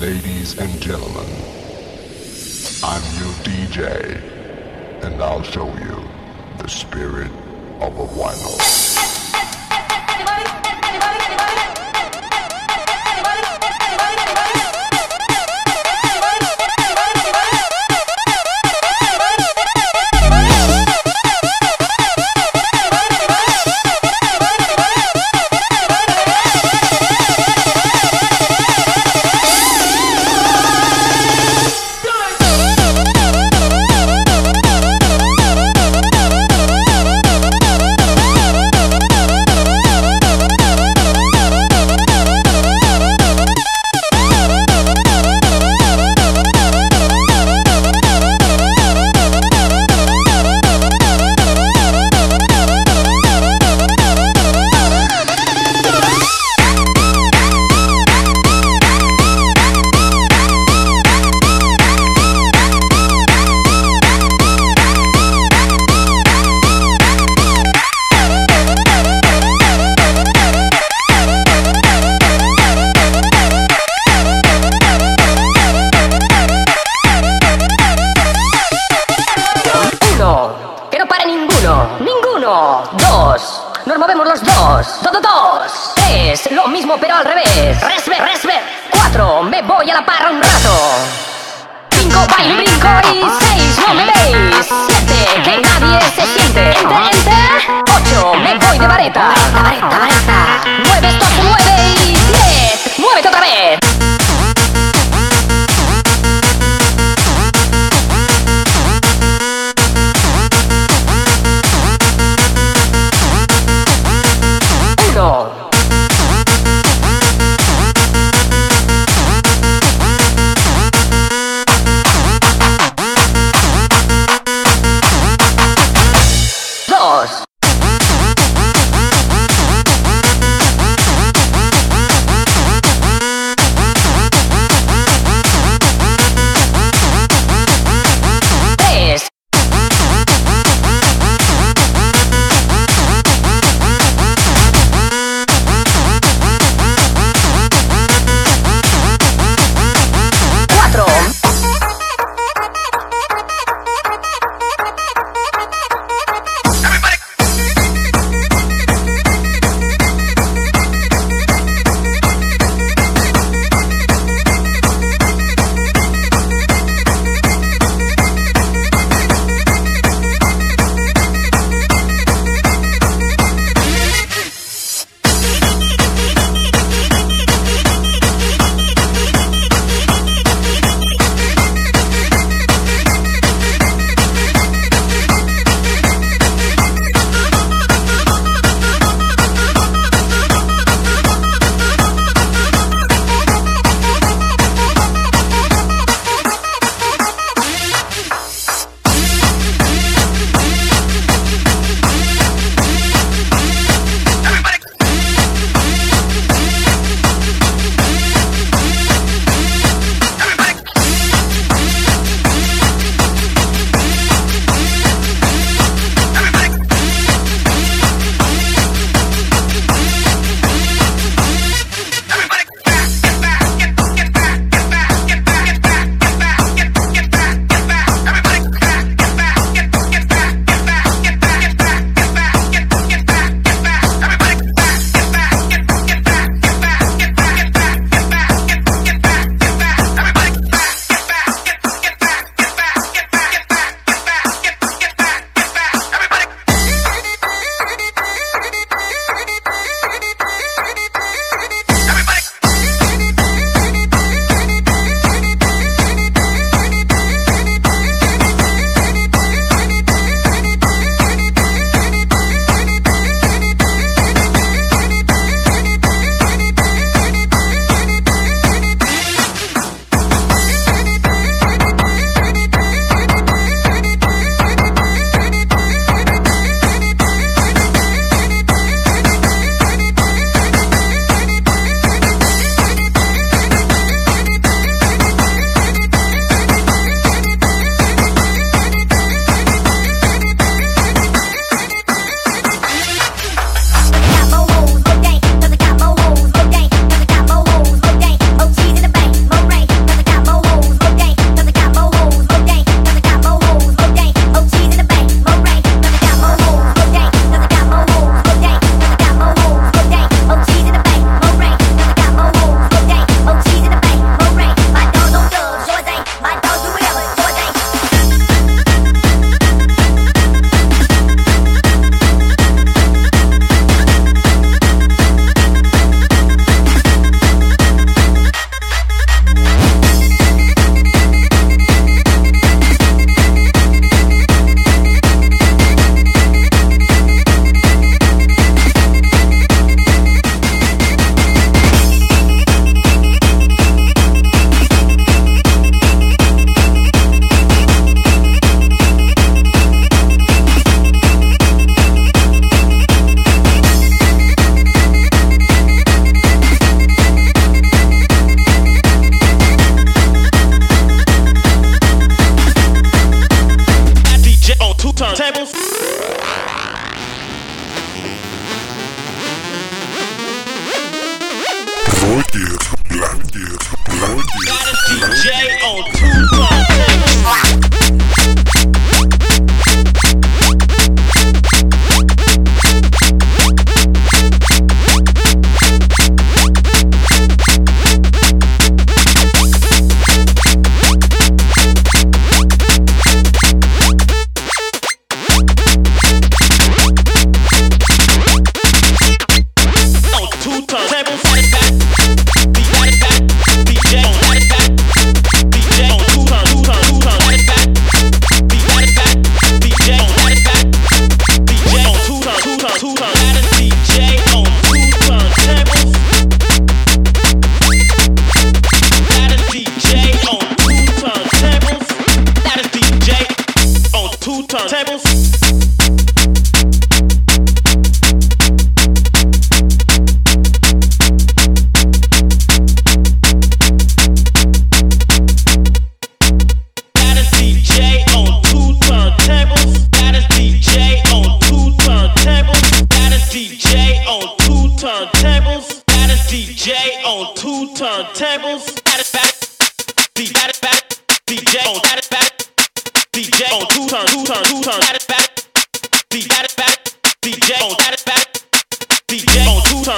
Ladies and gentlemen, I'm your DJ, and I'll show you the spirit of a vinyl.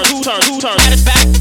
Turn, two turn, two turn. DJ